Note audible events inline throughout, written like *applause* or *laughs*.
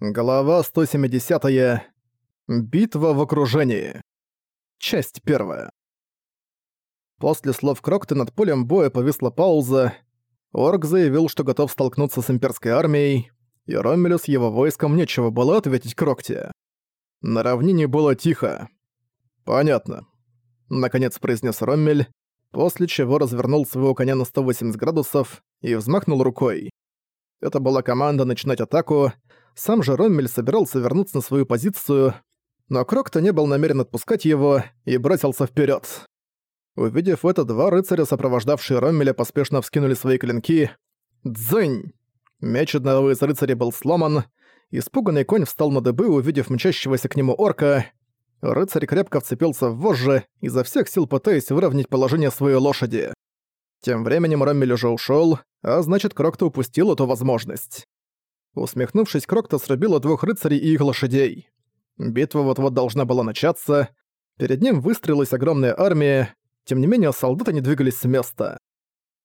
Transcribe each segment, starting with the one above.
Глава 170. -я. Битва в окружении. Часть первая. После слов Крокта над полем боя повисла пауза. Орг заявил, что готов столкнуться с имперской армией, и Ромелю с его войском нечего было ответить Крокте. На равнине было тихо. «Понятно», — наконец произнес Роммель, после чего развернул своего коня на 180 градусов и взмахнул рукой. Это была команда начинать атаку — сам же Роммель собирался вернуться на свою позицию, но Крокто не был намерен отпускать его и бросился вперед. Увидев это, два рыцаря, сопровождавшие Роммеля, поспешно вскинули свои клинки. «Дзынь!» Меч одного из рыцарей был сломан. Испуганный конь встал на дыбы, увидев мчащегося к нему орка. Рыцарь крепко вцепился в вожжи, изо всех сил пытаясь выровнять положение своей лошади. Тем временем Роммель уже ушел, а значит, Крокто упустил эту возможность. Усмехнувшись, Крокта срубила двух рыцарей и их лошадей. Битва вот-вот должна была начаться. Перед ним выстроилась огромная армия. Тем не менее, солдаты не двигались с места.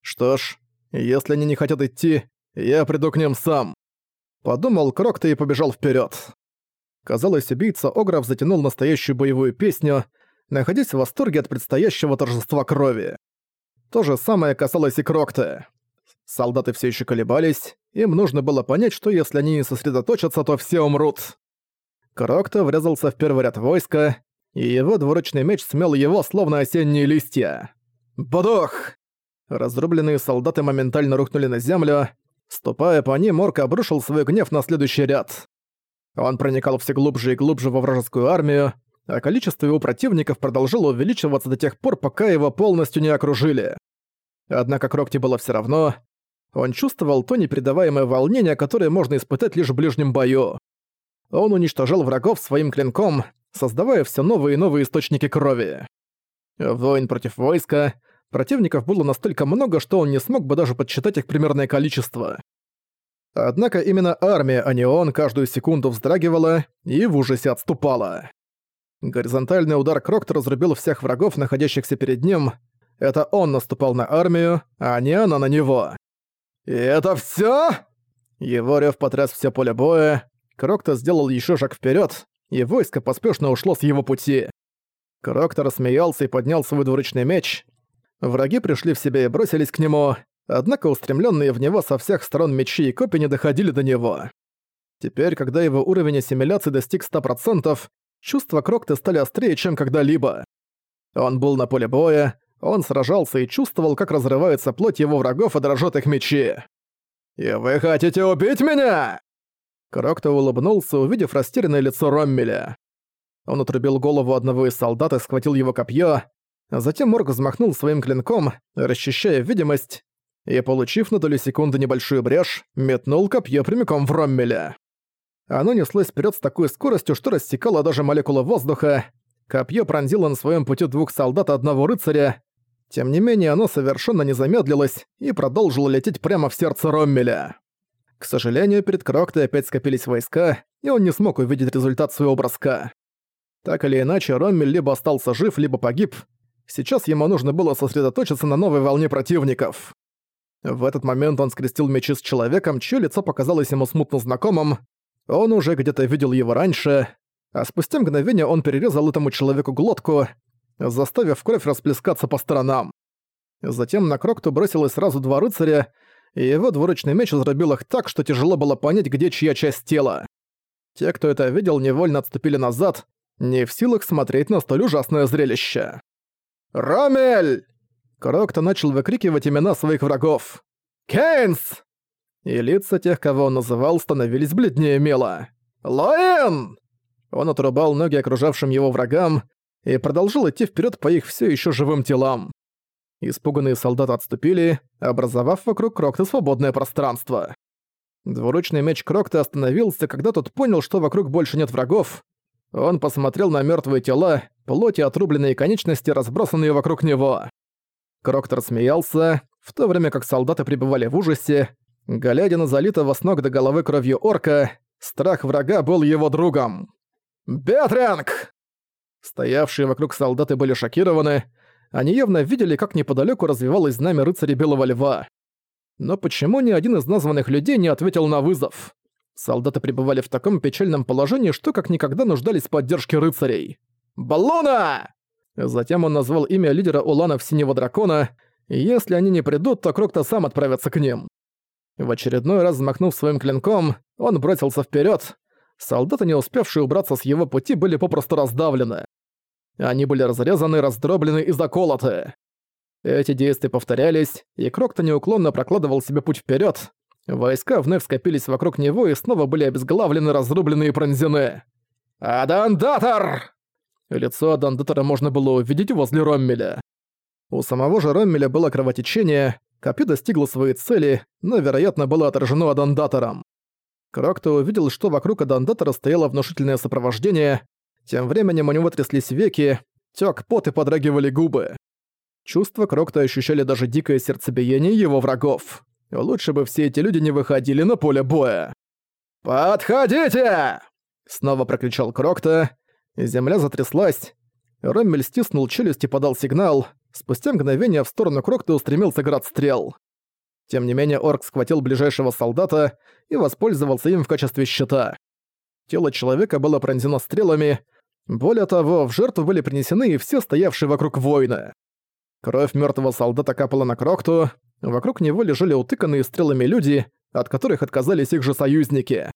«Что ж, если они не хотят идти, я приду к ним сам», — подумал Крокта и побежал вперед. Казалось, убийца Огров затянул настоящую боевую песню, находясь в восторге от предстоящего торжества крови. То же самое касалось и Крокта. Солдаты все еще колебались, им нужно было понять, что если они не сосредоточатся, то все умрут. Крокто врезался в первый ряд войска, и его двуручный меч смел его, словно осенние листья. Бадох! Разрубленные солдаты моментально рухнули на землю. Ступая по ним, Орк обрушил свой гнев на следующий ряд. Он проникал все глубже и глубже во вражескую армию, а количество его противников продолжало увеличиваться до тех пор, пока его полностью не окружили. Однако Крокте было все равно, он чувствовал то непередаваемое волнение, которое можно испытать лишь в ближнем бою. Он уничтожал врагов своим клинком, создавая все новые и новые источники крови. Воин против войска. Противников было настолько много, что он не смог бы даже подсчитать их примерное количество. Однако именно армия, а не он, каждую секунду вздрагивала и в ужасе отступала. Горизонтальный удар Крокта разрубил всех врагов, находящихся перед ним. Это он наступал на армию, а не она на него. «И это всё?» Еворев потряс все поле боя. Крокто сделал еще шаг вперед, и войско поспешно ушло с его пути. Крокто рассмеялся и поднял свой двуручный меч. Враги пришли в себя и бросились к нему, однако устремленные в него со всех сторон мечи и копья не доходили до него. Теперь, когда его уровень ассимиляции достиг 100%, чувства Крокта стали острее, чем когда-либо. Он был на поле боя, он сражался и чувствовал, как разрывается плоть его врагов и дрожат их мечи. «И вы хотите убить меня?» Крокто улыбнулся, увидев растерянное лицо Роммеля. Он отрубил голову одного из солдат и схватил его копье. А затем Морг взмахнул своим клинком, расчищая видимость, и, получив на долю секунды небольшую брешь, метнул копье прямиком в Роммеля. Оно неслось вперед с такой скоростью, что рассекало даже молекулы воздуха. Копье пронзило на своем пути двух солдат и одного рыцаря, тем не менее, оно совершенно не замедлилось и продолжило лететь прямо в сердце Роммеля. К сожалению, перед Кроктой опять скопились войска, и он не смог увидеть результат своего броска. Так или иначе, Роммель либо остался жив, либо погиб. Сейчас ему нужно было сосредоточиться на новой волне противников. В этот момент он скрестил мечи с человеком, чье лицо показалось ему смутно знакомым. Он уже где-то видел его раньше, а спустя мгновение он перерезал этому человеку глотку, заставив кровь расплескаться по сторонам. Затем на Крокту бросилось сразу два рыцаря, и его двуручный меч изробил их так, что тяжело было понять, где чья часть тела. Те, кто это видел, невольно отступили назад, не в силах смотреть на столь ужасное зрелище. «Ромель!» Крокто начал выкрикивать имена своих врагов. «Кейнс!» И лица тех, кого он называл, становились бледнее мела. «Лоэн!» Он отрубал ноги окружавшим его врагам, и продолжил идти вперед по их все еще живым телам. Испуганные солдаты отступили, образовав вокруг Крокта свободное пространство. Двуручный меч Крокта остановился, когда тот понял, что вокруг больше нет врагов. Он посмотрел на мертвые тела, плоти отрубленные конечности, разбросанные вокруг него. Крокт рассмеялся, в то время как солдаты пребывали в ужасе, глядя на залитого с ног до головы кровью орка, страх врага был его другом. «Бетрянг!» Стоявшие вокруг солдаты были шокированы. Они явно видели, как неподалеку развивалось знамя рыцарей Белого Льва. Но почему ни один из названных людей не ответил на вызов? Солдаты пребывали в таком печальном положении, что как никогда нуждались в поддержке рыцарей. «Баллона!» Затем он назвал имя лидера Уланов Синего Дракона, и если они не придут, то Крокто сам отправится к ним. В очередной раз взмахнув своим клинком, он бросился вперед, солдаты, не успевшие убраться с его пути, были попросту раздавлены. Они были разрезаны, раздроблены и заколоты. Эти действия повторялись, и Крокто неуклонно прокладывал себе путь вперед. Войска вновь скопились вокруг него и снова были обезглавлены, разрублены и пронзены. «Адандатор!» Лицо Адандатора можно было увидеть возле Роммеля. У самого же Роммеля было кровотечение, копье достигло своей цели, но, вероятно, было отражено Адандатором. Крокто увидел, что вокруг Адандатора стояло внушительное сопровождение. Тем временем у него тряслись веки, тёк пот и подрагивали губы. Чувства Крокто ощущали даже дикое сердцебиение его врагов. Лучше бы все эти люди не выходили на поле боя. «Подходите!» Снова прокричал Крокта. Земля затряслась. Роммель стиснул челюсть и подал сигнал. Спустя мгновение в сторону Крокто устремился град стрел. Тем не менее, орк схватил ближайшего солдата и воспользовался им в качестве щита. Тело человека было пронзено стрелами, более того, в жертву были принесены и все стоявшие вокруг воина. Кровь мертвого солдата капала на Крокту, вокруг него лежали утыканные стрелами люди, от которых отказались их же союзники.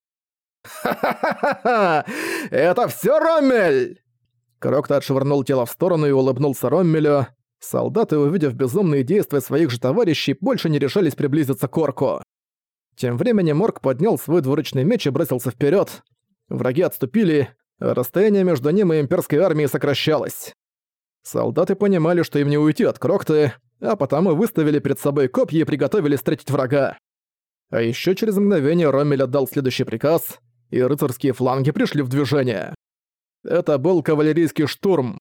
«Ха-ха-ха-ха! Это все Роммель!» Крокта отшвырнул тело в сторону и улыбнулся Роммелю, Солдаты, увидев безумные действия своих же товарищей, больше не решались приблизиться к орку. Тем временем орк поднял свой двуручный меч и бросился вперед. Враги отступили, расстояние между ним и имперской армией сокращалось. Солдаты понимали, что им не уйти от Крокты, а потому выставили перед собой копья и приготовились встретить врага. А еще через мгновение Ромель отдал следующий приказ, и рыцарские фланги пришли в движение. Это был кавалерийский штурм.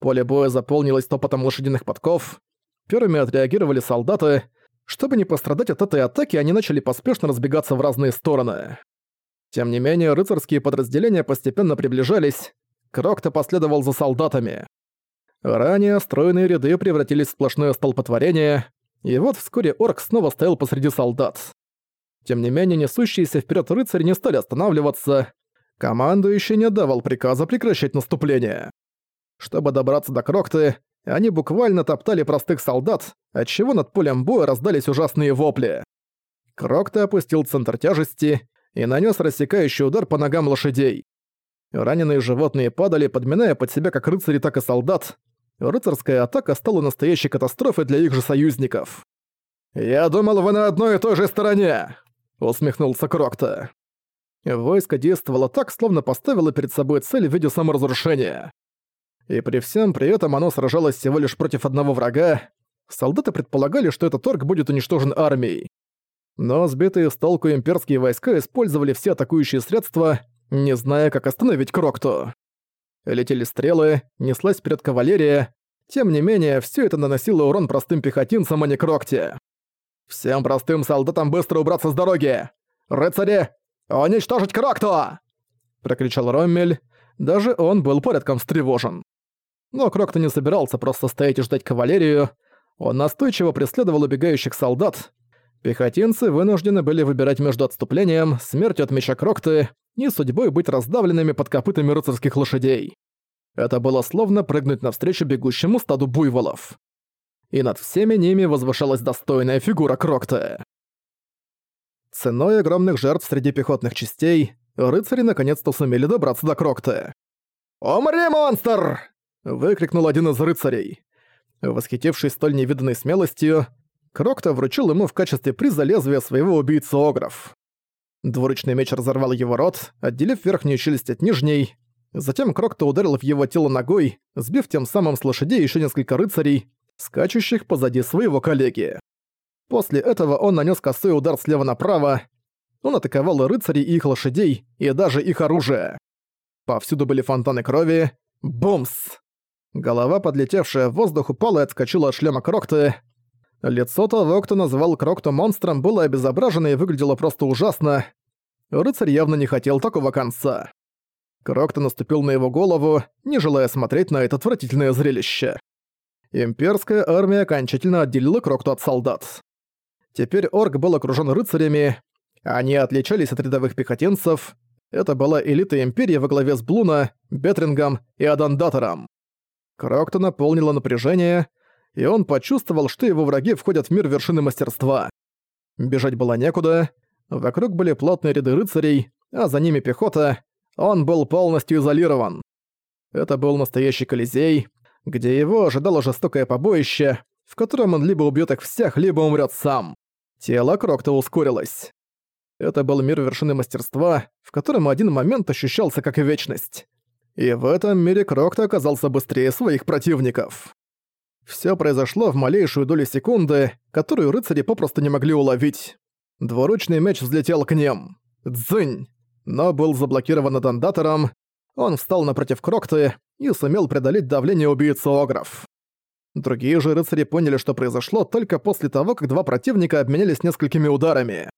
Поле боя заполнилось топотом лошадиных подков. Первыми отреагировали солдаты. Чтобы не пострадать от этой атаки, они начали поспешно разбегаться в разные стороны. Тем не менее, рыцарские подразделения постепенно приближались. Крокто последовал за солдатами. Ранее стройные ряды превратились в сплошное столпотворение, и вот вскоре орк снова стоял посреди солдат. Тем не менее, несущиеся вперед рыцари не стали останавливаться. Командующий не давал приказа прекращать наступление. Чтобы добраться до Крокты, они буквально топтали простых солдат, отчего над полем боя раздались ужасные вопли. Крокта опустил центр тяжести и нанес рассекающий удар по ногам лошадей. Раненые животные падали, подминая под себя как рыцари, так и солдат. Рыцарская атака стала настоящей катастрофой для их же союзников. «Я думал, вы на одной и той же стороне!» — усмехнулся Крокта. Войско действовало так, словно поставило перед собой цель в виде саморазрушения и при всем при этом оно сражалось всего лишь против одного врага, солдаты предполагали, что этот орк будет уничтожен армией. Но сбитые с толку имперские войска использовали все атакующие средства, не зная, как остановить Крокто. Летели стрелы, неслась вперед кавалерия, тем не менее, все это наносило урон простым пехотинцам, а не Крокте. «Всем простым солдатам быстро убраться с дороги! Рыцари, уничтожить Крокту!» Прокричал Роммель, даже он был порядком встревожен. Но Крокто не собирался просто стоять и ждать кавалерию. Он настойчиво преследовал убегающих солдат. Пехотинцы вынуждены были выбирать между отступлением, смертью от меча Крокты и судьбой быть раздавленными под копытами рыцарских лошадей. Это было словно прыгнуть навстречу бегущему стаду буйволов. И над всеми ними возвышалась достойная фигура Крокта. Ценой огромных жертв среди пехотных частей, рыцари наконец-то сумели добраться до Крокта. «Умри, монстр!» выкрикнул один из рыцарей. Восхитившись столь невиданной смелостью, Крокто вручил ему в качестве приза лезвие своего убийцы-огров. Двуручный меч разорвал его рот, отделив верхнюю челюсть от нижней. Затем Крокто ударил в его тело ногой, сбив тем самым с лошадей еще несколько рыцарей, скачущих позади своего коллеги. После этого он нанес косой удар слева направо. Он атаковал рыцарей, и их лошадей, и даже их оружие. Повсюду были фонтаны крови. Бумс! Голова, подлетевшая в воздух, упала и отскочила от шлема Крокты. Лицо того, кто назвал Крокта монстром, было обезображено и выглядело просто ужасно. Рыцарь явно не хотел такого конца. Крокта наступил на его голову, не желая смотреть на это отвратительное зрелище. Имперская армия окончательно отделила Крокту от солдат. Теперь Орк был окружен рыцарями. Они отличались от рядовых пехотинцев. Это была элита Империи во главе с Блуна, Бетрингом и Адандатором. Крокта наполнило напряжение, и он почувствовал, что его враги входят в мир вершины мастерства. Бежать было некуда, вокруг были плотные ряды рыцарей, а за ними пехота, он был полностью изолирован. Это был настоящий Колизей, где его ожидало жестокое побоище, в котором он либо убьет их всех, либо умрет сам. Тело Крокта ускорилось. Это был мир вершины мастерства, в котором один момент ощущался как вечность. И в этом мире Крокт оказался быстрее своих противников. Все произошло в малейшую долю секунды, которую рыцари попросту не могли уловить. Двуручный меч взлетел к ним. Дзынь! Но был заблокирован Дандатором. Он встал напротив Крокты и сумел преодолеть давление убийцы Огров. Другие же рыцари поняли, что произошло только после того, как два противника обменялись несколькими ударами.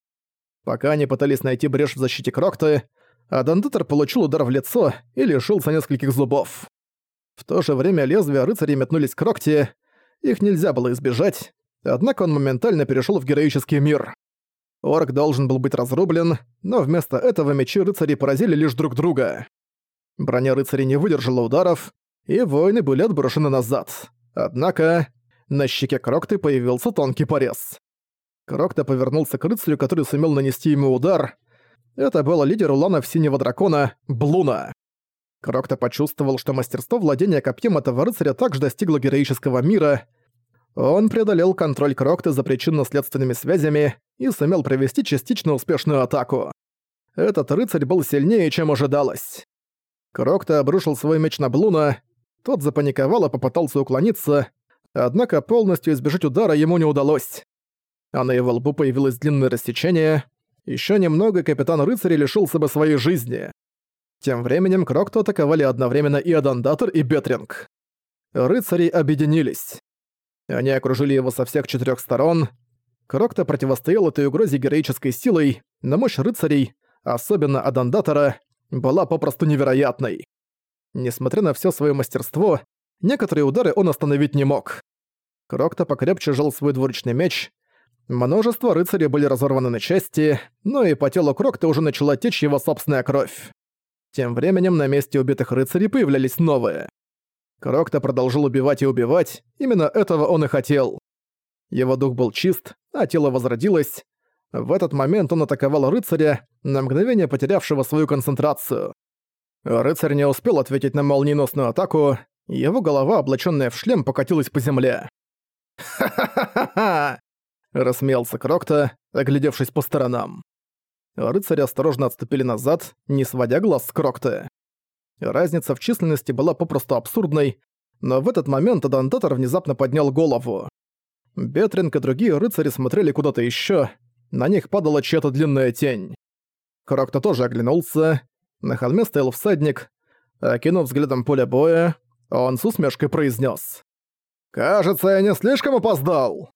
Пока они пытались найти брешь в защите Крокты, а Дандатор получил удар в лицо и лишился нескольких зубов. В то же время лезвия рыцарей метнулись к Рокте, их нельзя было избежать, однако он моментально перешел в героический мир. Орк должен был быть разрублен, но вместо этого мечи рыцарей поразили лишь друг друга. Броня рыцарей не выдержала ударов, и воины были отброшены назад. Однако на щеке Крокты появился тонкий порез. Крокта повернулся к рыцарю, который сумел нанести ему удар — это было лидер уланов Синего Дракона Блуна. Крокто почувствовал, что мастерство владения копьем этого рыцаря также достигло героического мира. Он преодолел контроль Крокта за причинно-следственными связями и сумел провести частично успешную атаку. Этот рыцарь был сильнее, чем ожидалось. Крокта обрушил свой меч на Блуна, тот запаниковал и попытался уклониться, однако полностью избежать удара ему не удалось. А на его лбу появилось длинное рассечение, еще немного капитан рыцарей лишился бы своей жизни. Тем временем Крокто атаковали одновременно и Адандатор, и Бетринг. Рыцари объединились. Они окружили его со всех четырех сторон. Крокто противостоял этой угрозе героической силой, но мощь рыцарей, особенно Адандатора, была попросту невероятной. Несмотря на все свое мастерство, некоторые удары он остановить не мог. Крокто покрепче жал свой двуручный меч, Множество рыцарей были разорваны на части, но и по телу Крокта уже начала течь его собственная кровь. Тем временем на месте убитых рыцарей появлялись новые. Крокта продолжил убивать и убивать, именно этого он и хотел. Его дух был чист, а тело возродилось. В этот момент он атаковал рыцаря, на мгновение потерявшего свою концентрацию. Рыцарь не успел ответить на молниеносную атаку, его голова, облаченная в шлем, покатилась по земле. *laughs* «Ха-ха-ха-ха!» — рассмеялся Крокта, оглядевшись по сторонам. Рыцари осторожно отступили назад, не сводя глаз с Крокта. Разница в численности была попросту абсурдной, но в этот момент Адантатор внезапно поднял голову. Бетринг и другие рыцари смотрели куда-то еще, на них падала чья-то длинная тень. Крокта тоже оглянулся, на холме стоял всадник, окинув взглядом поле боя, он с усмешкой произнес: «Кажется, я не слишком опоздал!»